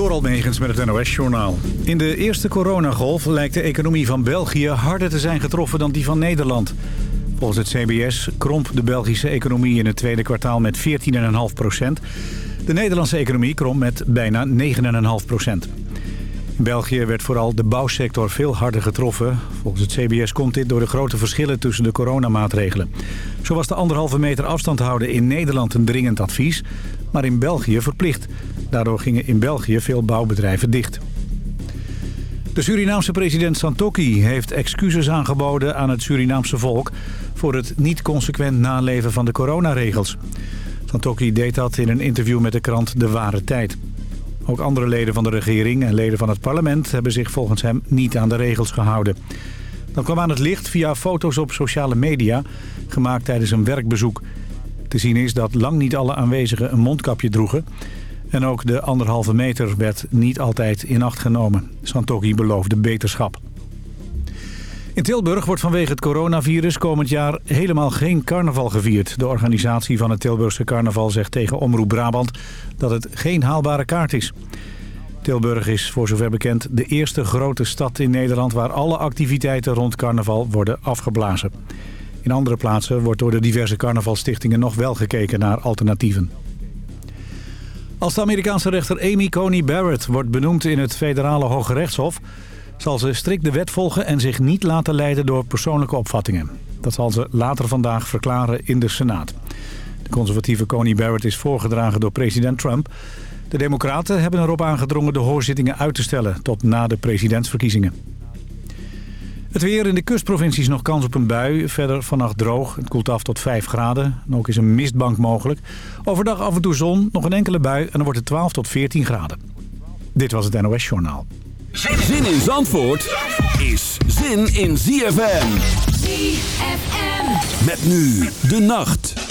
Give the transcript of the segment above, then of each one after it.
Door Almegens met het NOS-journaal. In de eerste coronagolf lijkt de economie van België harder te zijn getroffen dan die van Nederland. Volgens het CBS kromp de Belgische economie in het tweede kwartaal met 14,5 procent. De Nederlandse economie kromp met bijna 9,5 procent. In België werd vooral de bouwsector veel harder getroffen. Volgens het CBS komt dit door de grote verschillen tussen de coronamaatregelen. Zo was de anderhalve meter afstand houden in Nederland een dringend advies, maar in België verplicht. Daardoor gingen in België veel bouwbedrijven dicht. De Surinaamse president Santokki heeft excuses aangeboden aan het Surinaamse volk... voor het niet consequent naleven van de coronaregels. Santokki deed dat in een interview met de krant De Ware Tijd. Ook andere leden van de regering en leden van het parlement... hebben zich volgens hem niet aan de regels gehouden. Dan kwam aan het licht via foto's op sociale media... gemaakt tijdens een werkbezoek. Te zien is dat lang niet alle aanwezigen een mondkapje droegen... En ook de anderhalve meter werd niet altijd in acht genomen. Santokki beloofde beterschap. In Tilburg wordt vanwege het coronavirus komend jaar helemaal geen carnaval gevierd. De organisatie van het Tilburgse carnaval zegt tegen Omroep Brabant dat het geen haalbare kaart is. Tilburg is voor zover bekend de eerste grote stad in Nederland... waar alle activiteiten rond carnaval worden afgeblazen. In andere plaatsen wordt door de diverse carnavalstichtingen nog wel gekeken naar alternatieven. Als de Amerikaanse rechter Amy Coney Barrett wordt benoemd in het federale Hoge Rechtshof... zal ze strikt de wet volgen en zich niet laten leiden door persoonlijke opvattingen. Dat zal ze later vandaag verklaren in de Senaat. De conservatieve Coney Barrett is voorgedragen door president Trump. De democraten hebben erop aangedrongen de hoorzittingen uit te stellen tot na de presidentsverkiezingen. Het weer in de kustprovincies nog kans op een bui. Verder vannacht droog. Het koelt af tot 5 graden. En ook is een mistbank mogelijk. Overdag af en toe zon, nog een enkele bui en dan wordt het 12 tot 14 graden. Dit was het NOS Journaal. Zin in Zandvoort is zin in ZFM. ZFM. Met nu de nacht.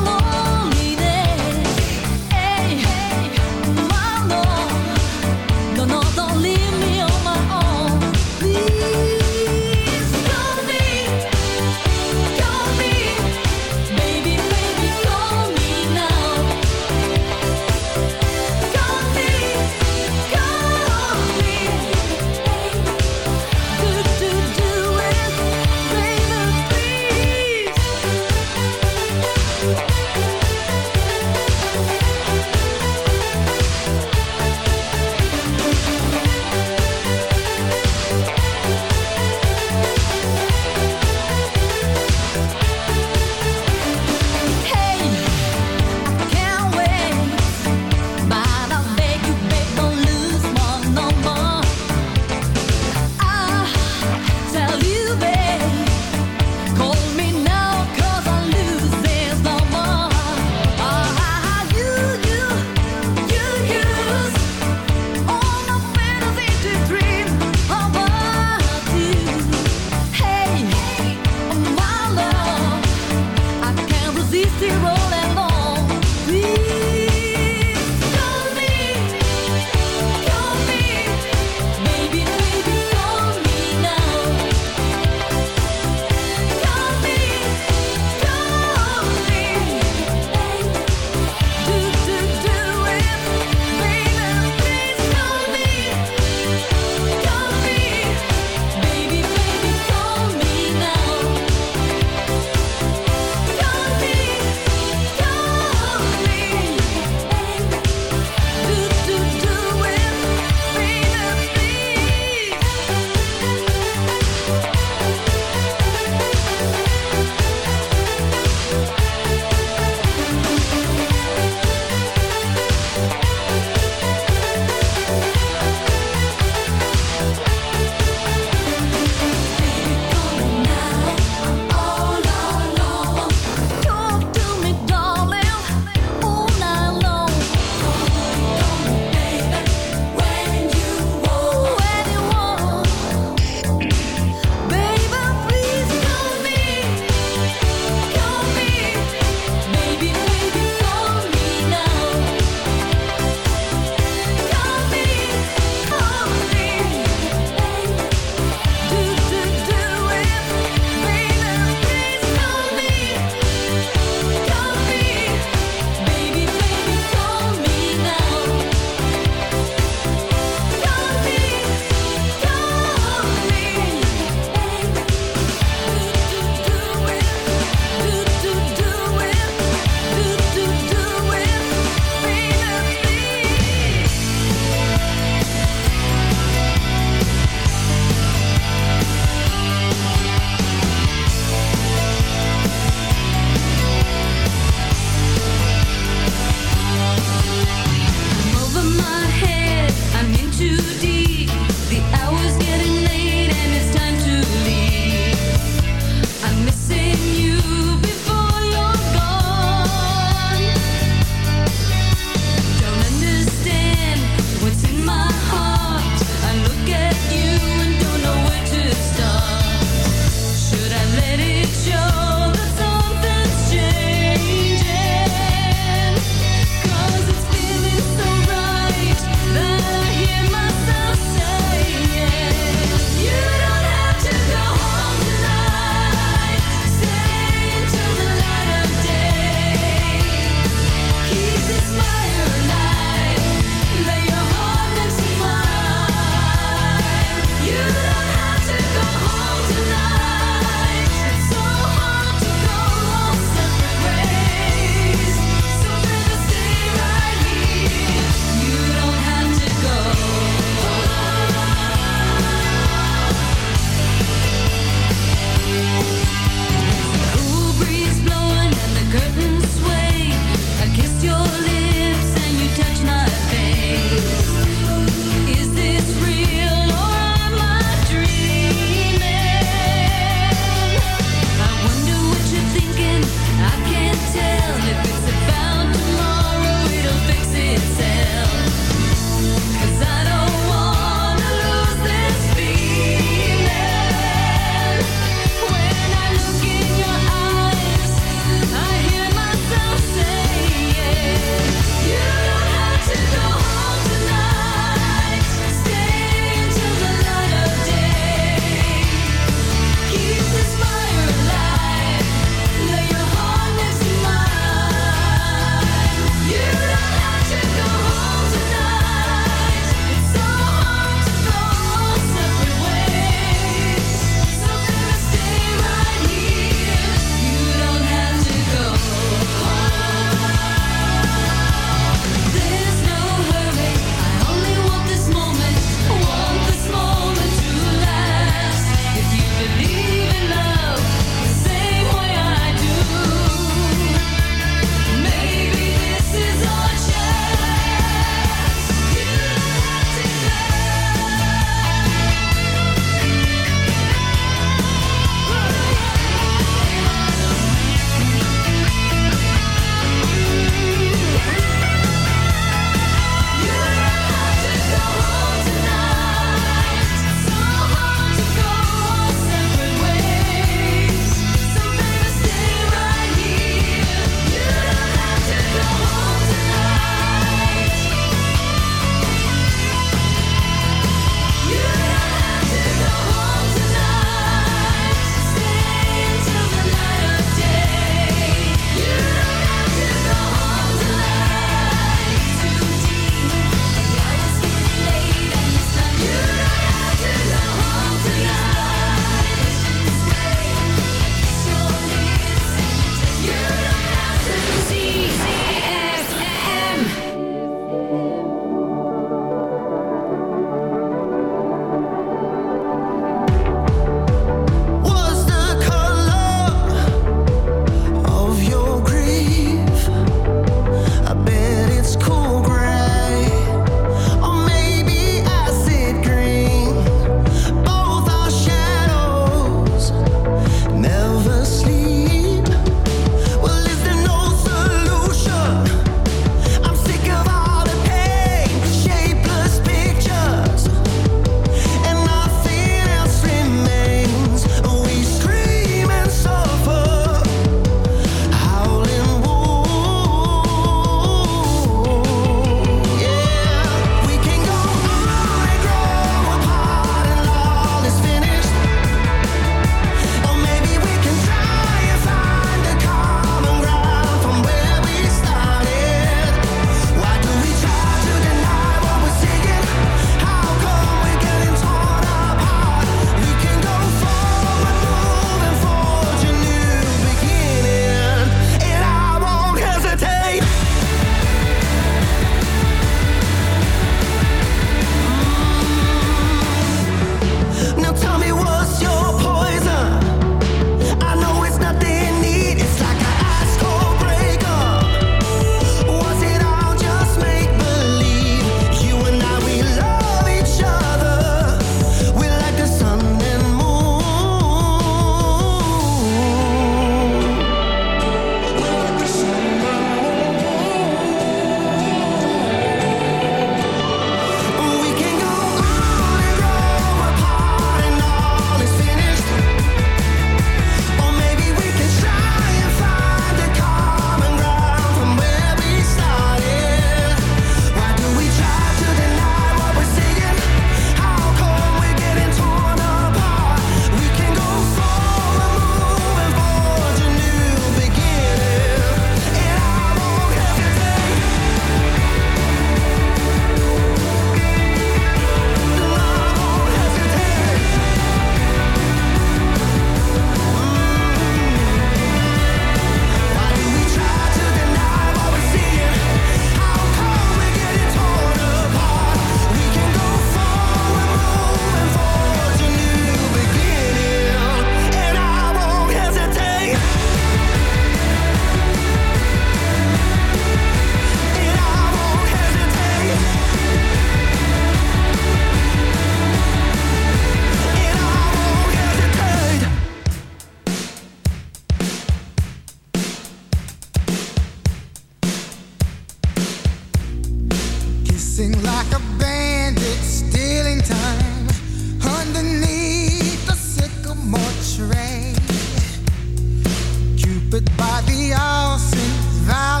valley.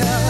time.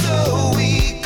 so we